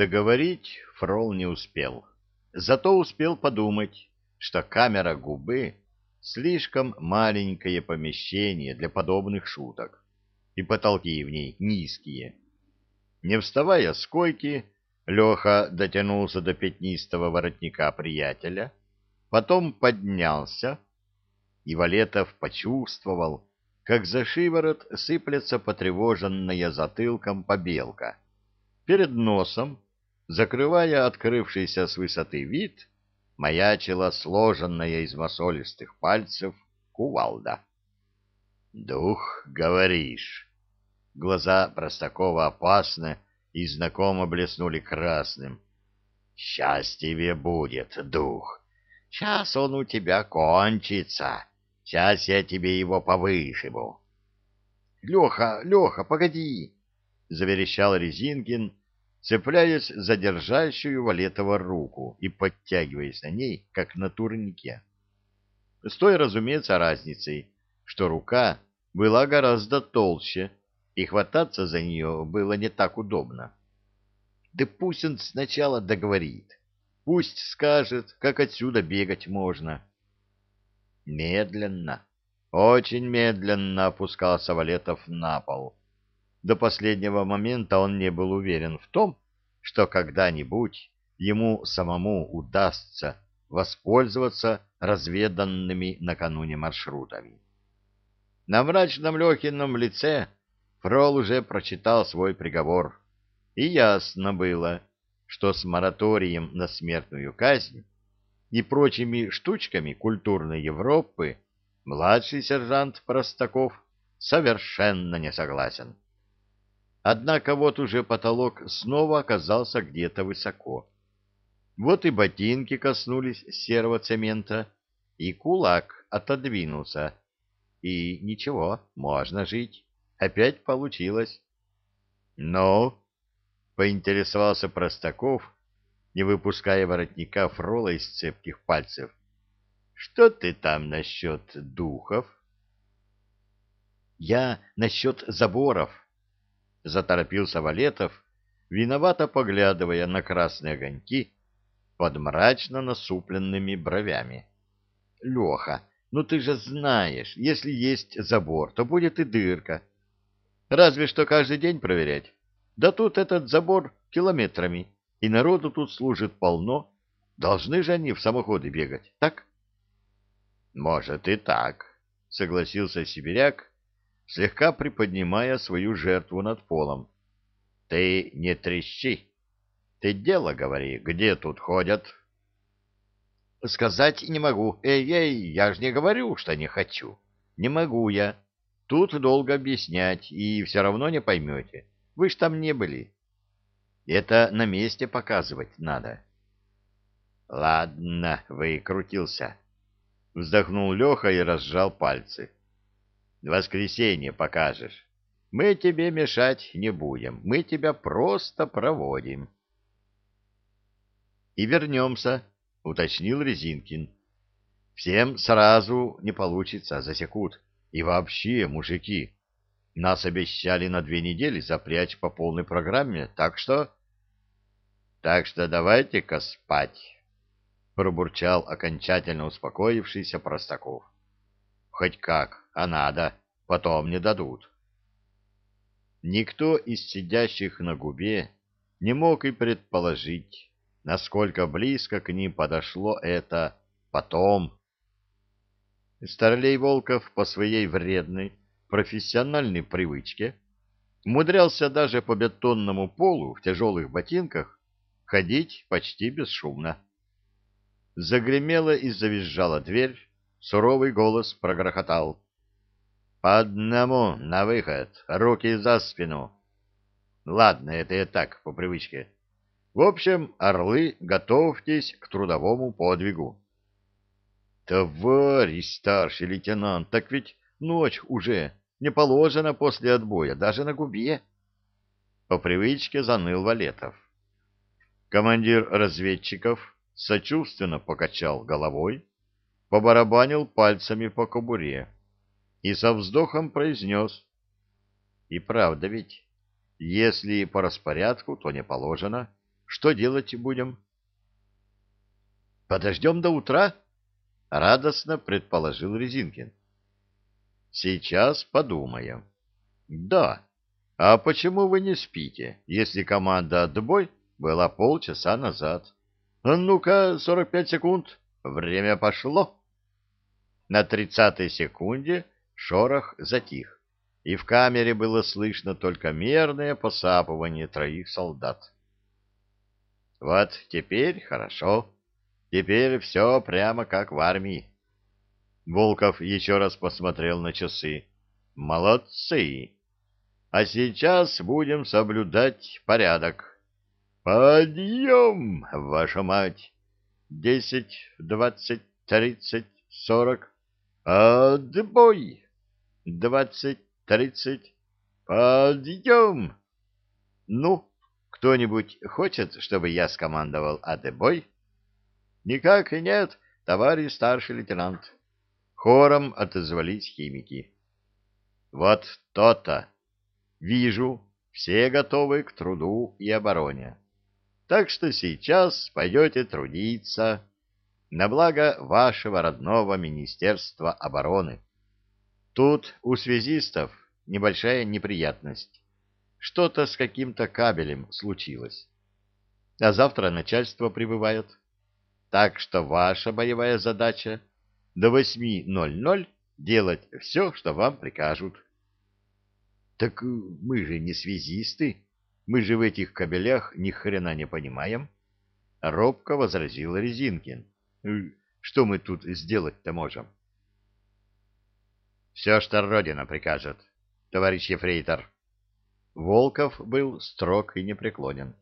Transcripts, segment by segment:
Договорить Фрол не успел. Зато успел подумать, что камера губы — слишком маленькое помещение для подобных шуток, и потолки в ней низкие. Не вставая с койки, Леха дотянулся до пятнистого воротника приятеля, потом поднялся, и Валетов почувствовал, как за шиворот сыплется потревоженная затылком побелка. Перед носом закрывая открывшийся с высоты вид, маячила сложенная из мосолистых пальцев кувалда. «Дух, говоришь!» Глаза Простакова опасно и знакомо блеснули красным. Счастье тебе будет, дух! Сейчас он у тебя кончится! Сейчас я тебе его повышиву!» «Леха, Леха, погоди!» — заверещал Резинкин, цепляясь за держащую Валетова руку и подтягиваясь на ней, как на турнике. С той, разумеется, разницей, что рука была гораздо толще, и хвататься за нее было не так удобно. Да пусть он сначала договорит, пусть скажет, как отсюда бегать можно. Медленно, очень медленно опускался Валетов на пол — до последнего момента он не был уверен в том, что когда-нибудь ему самому удастся воспользоваться разведанными накануне маршрутами. На мрачном Лехином лице Фрол уже прочитал свой приговор, и ясно было, что с мораторием на смертную казнь и прочими штучками культурной Европы младший сержант Простаков совершенно не согласен. Однако вот уже потолок снова оказался где-то высоко. Вот и ботинки коснулись серого цемента, и кулак отодвинулся. И ничего, можно жить. Опять получилось. Но, поинтересовался Простаков, не выпуская воротника Фрола из цепких пальцев. Что ты там насчет духов? Я насчет заборов, — заторопился Валетов, виновато поглядывая на красные огоньки под мрачно насупленными бровями. — Леха, ну ты же знаешь, если есть забор, то будет и дырка. Разве что каждый день проверять. Да тут этот забор километрами, и народу тут служит полно. Должны же они в самоходы бегать, так? — Может и так, — согласился сибиряк, слегка приподнимая свою жертву над полом. — Ты не трещи. Ты дело говори, где тут ходят? — Сказать не могу. Эй-эй, я же не говорю, что не хочу. Не могу я. Тут долго объяснять, и все равно не поймете. Вы ж там не были. Это на месте показывать надо. — Ладно, выкрутился. — вздохнул Леха и разжал пальцы. — воскресенье покажешь. Мы тебе мешать не будем, мы тебя просто проводим. — И вернемся, — уточнил Резинкин. — Всем сразу не получится, засекут. И вообще, мужики, нас обещали на две недели запрячь по полной программе, так что... — Так что давайте-ка спать, — пробурчал окончательно успокоившийся Простаков. Хоть как, а надо, потом не дадут. Никто из сидящих на губе не мог и предположить, насколько близко к ним подошло это «потом». Старлей Волков по своей вредной профессиональной привычке умудрялся даже по бетонному полу в тяжелых ботинках ходить почти бесшумно. Загремела и завизжала дверь, Суровый голос прогрохотал. «По одному на выход, руки за спину!» «Ладно, это и так, по привычке. В общем, орлы, готовьтесь к трудовому подвигу». «Товарищ старший лейтенант, так ведь ночь уже, не положена после отбоя, даже на губе!» По привычке заныл Валетов. Командир разведчиков сочувственно покачал головой, побарабанил пальцами по кобуре и со вздохом произнес. И правда ведь, если по распорядку, то не положено. Что делать будем? Подождем до утра? Радостно предположил Резинкин. Сейчас подумаем. Да, а почему вы не спите, если команда «Отбой» была полчаса назад? Ну-ка, 45 секунд, время пошло. На тридцатой секунде шорох затих, и в камере было слышно только мерное посапывание троих солдат. Вот теперь хорошо. Теперь все прямо как в армии. Волков еще раз посмотрел на часы. Молодцы! А сейчас будем соблюдать порядок. Подъем, ваша мать! Десять, двадцать, тридцать, сорок. А, отбой! Двадцать, тридцать. Подъем! Ну, кто-нибудь хочет, чтобы я скомандовал «А, отбой? Никак и нет, товарищ старший лейтенант. Хором отозвались химики. Вот то-то. Вижу, все готовы к труду и обороне. Так что сейчас пойдете трудиться на благо вашего родного Министерства обороны. Тут у связистов небольшая неприятность. Что-то с каким-то кабелем случилось. А завтра начальство прибывает. Так что ваша боевая задача до 8.00 делать все, что вам прикажут. Так мы же не связисты, мы же в этих кабелях ни хрена не понимаем, робко возразил Резинкин. Ну что мы тут сделать-то можем? Все, что Родина прикажет, товарищ Ефрейтор. Волков был строг и непреклонен.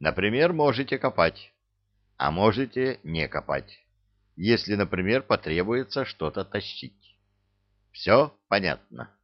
Например, можете копать, а можете не копать, если, например, потребуется что-то тащить. Все понятно.